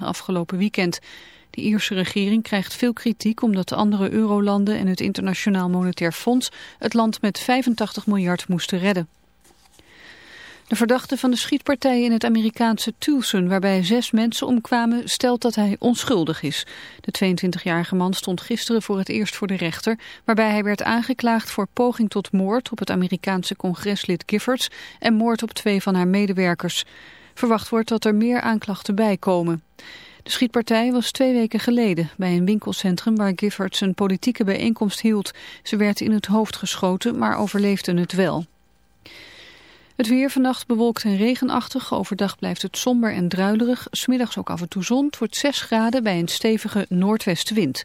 afgelopen weekend. De Ierse regering krijgt veel kritiek omdat de andere eurolanden en het Internationaal Monetair Fonds het land met 85 miljard moesten redden. De verdachte van de schietpartij in het Amerikaanse Tucson, waarbij zes mensen omkwamen, stelt dat hij onschuldig is. De 22-jarige man stond gisteren voor het eerst voor de rechter, waarbij hij werd aangeklaagd voor poging tot moord op het Amerikaanse congreslid Giffords en moord op twee van haar medewerkers. Verwacht wordt dat er meer aanklachten bijkomen. De schietpartij was twee weken geleden bij een winkelcentrum waar Giffords een politieke bijeenkomst hield. Ze werd in het hoofd geschoten, maar overleefde het wel. Het weer vannacht bewolkt en regenachtig. Overdag blijft het somber en druilerig. Smiddags ook af en toe zon. Het wordt 6 graden bij een stevige noordwestenwind.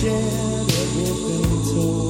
shared, everything told.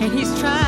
and he's trying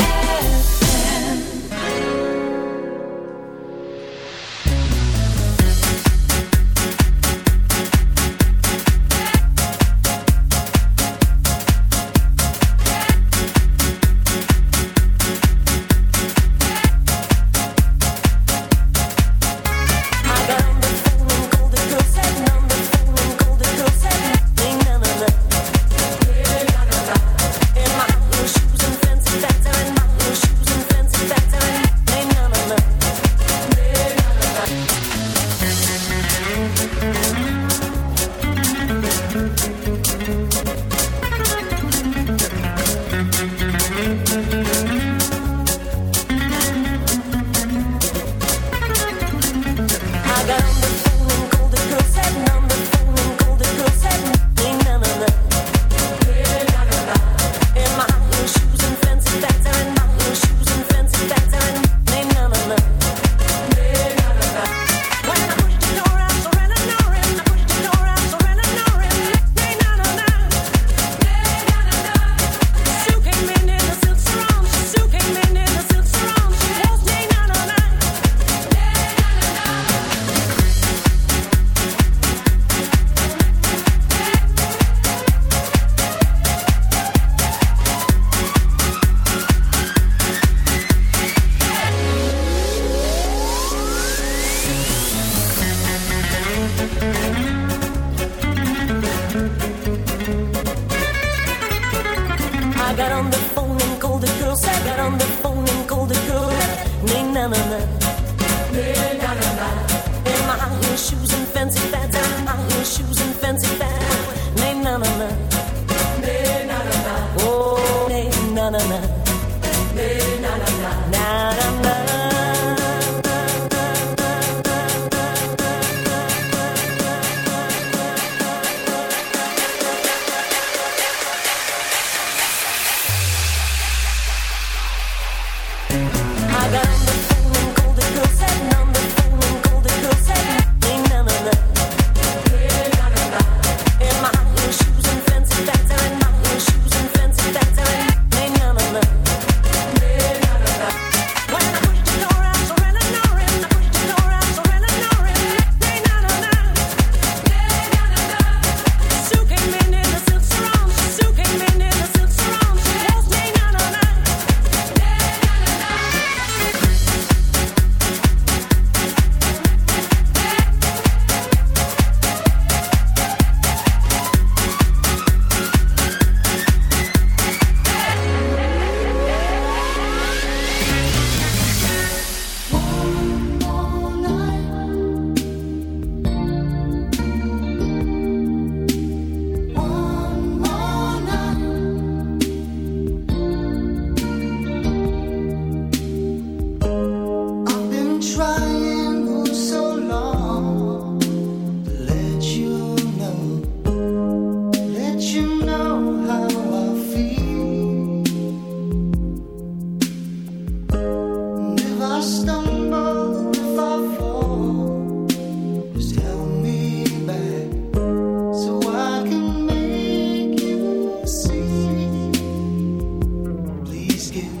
skin.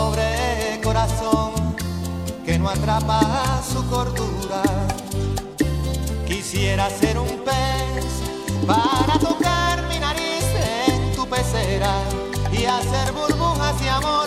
Pobre corazón que no atrapa su cordura. Quisiera ser un pez para tocar mi nariz en tu pecera y hacer burbujas de amor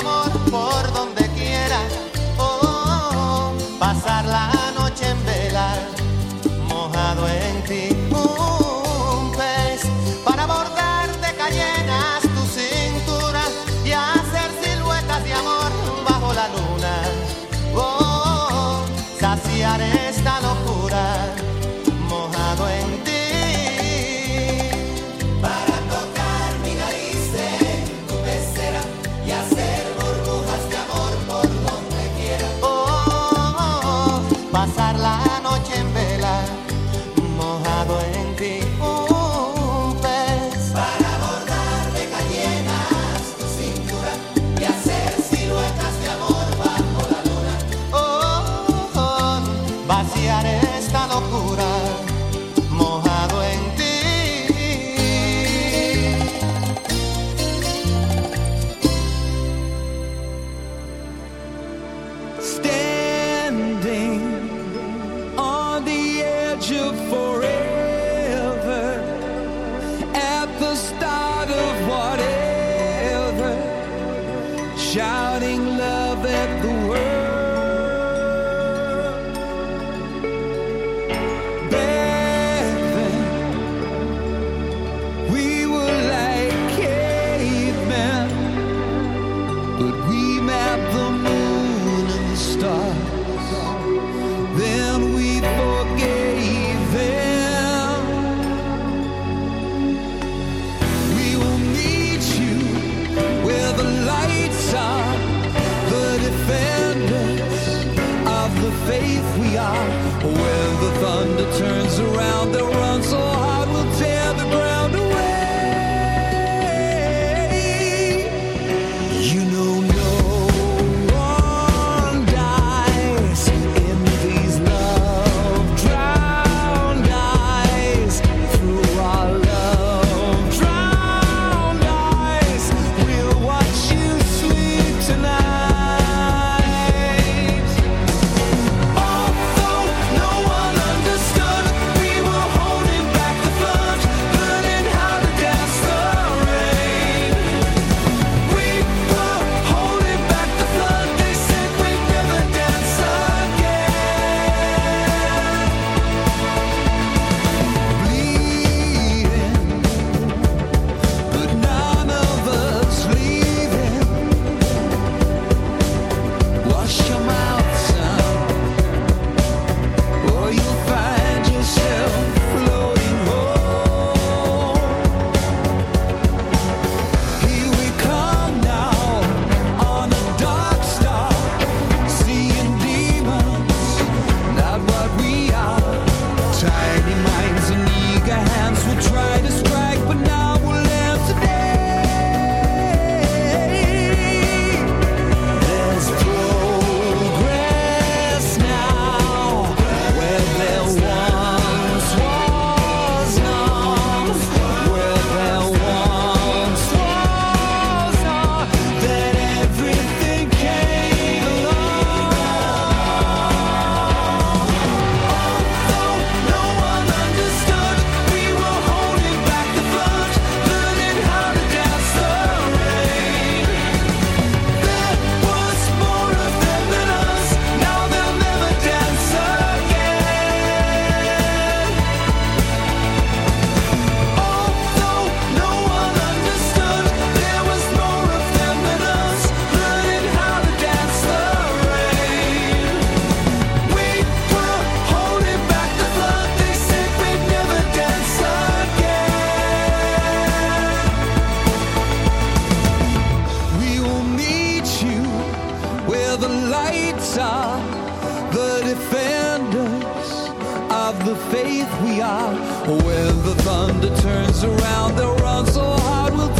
amor lights are the defenders of the faith we are. When the thunder turns around, they'll run so hard we'll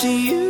To you.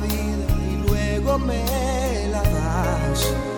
vida y luego me la das.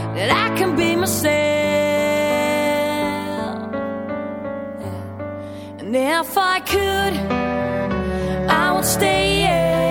that I can be myself. And if I could, I would stay. Yeah.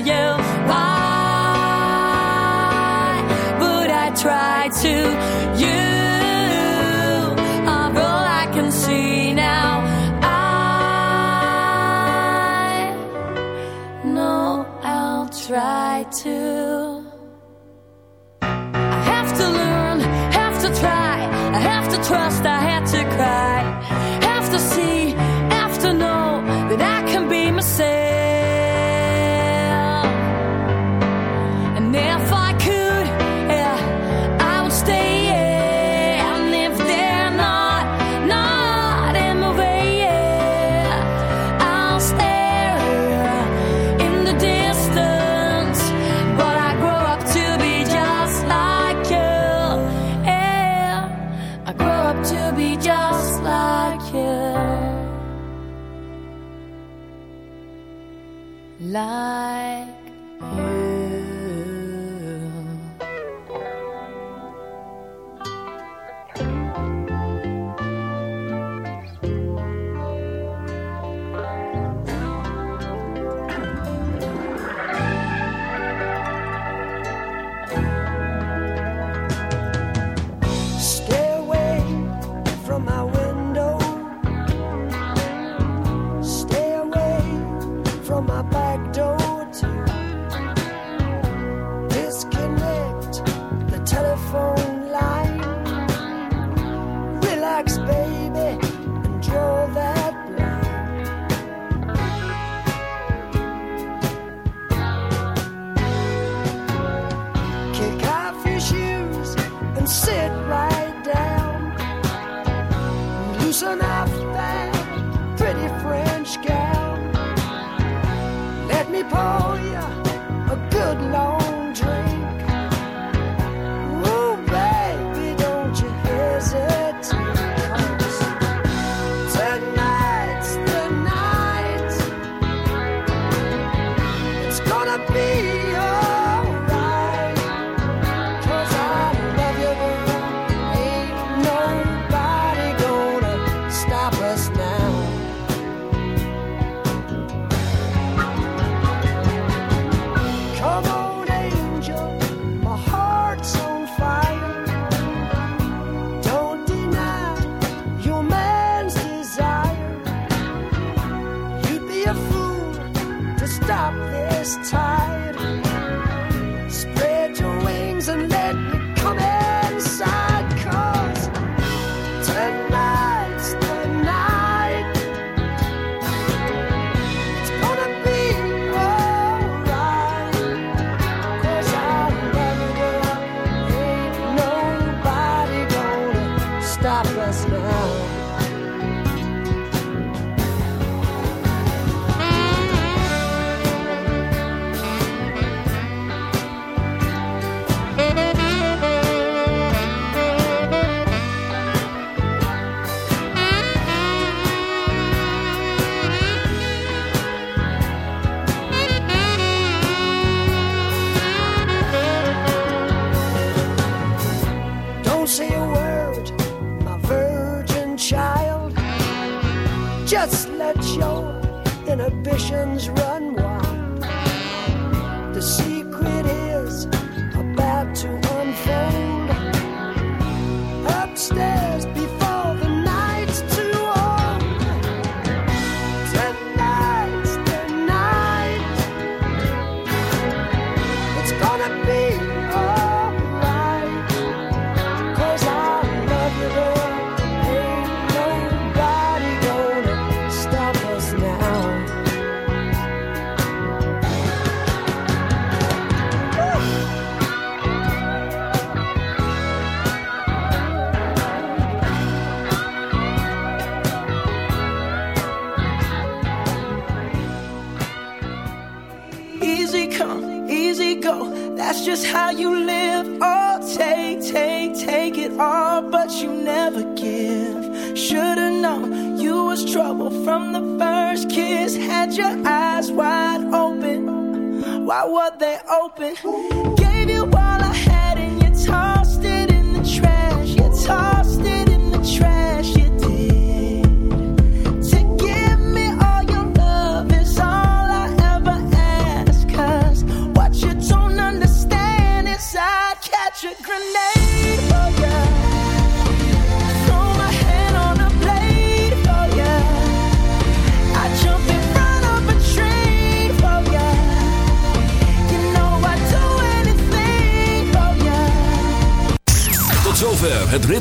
you why, would I try to. You are all I can see now. I know I'll try to. I have to learn, have to try, I have to trust. I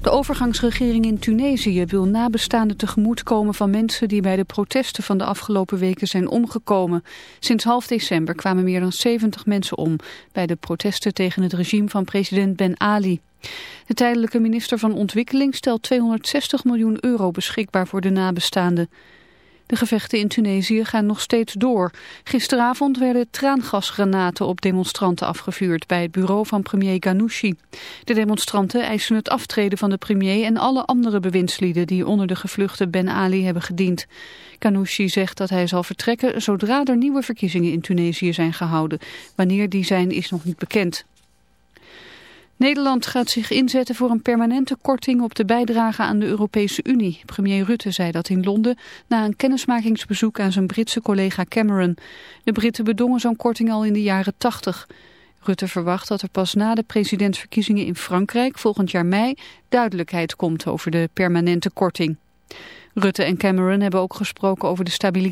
De overgangsregering in Tunesië wil nabestaanden tegemoetkomen van mensen die bij de protesten van de afgelopen weken zijn omgekomen. Sinds half december kwamen meer dan 70 mensen om bij de protesten tegen het regime van president Ben Ali. De tijdelijke minister van Ontwikkeling stelt 260 miljoen euro beschikbaar voor de nabestaanden. De gevechten in Tunesië gaan nog steeds door. Gisteravond werden traangasgranaten op demonstranten afgevuurd bij het bureau van premier Ghanouchi. De demonstranten eisen het aftreden van de premier en alle andere bewindslieden die onder de gevluchte Ben Ali hebben gediend. Ghanouchi zegt dat hij zal vertrekken zodra er nieuwe verkiezingen in Tunesië zijn gehouden. Wanneer die zijn is nog niet bekend. Nederland gaat zich inzetten voor een permanente korting op de bijdrage aan de Europese Unie. Premier Rutte zei dat in Londen na een kennismakingsbezoek aan zijn Britse collega Cameron. De Britten bedongen zo'n korting al in de jaren 80. Rutte verwacht dat er pas na de presidentsverkiezingen in Frankrijk volgend jaar mei duidelijkheid komt over de permanente korting. Rutte en Cameron hebben ook gesproken over de stabiliteit.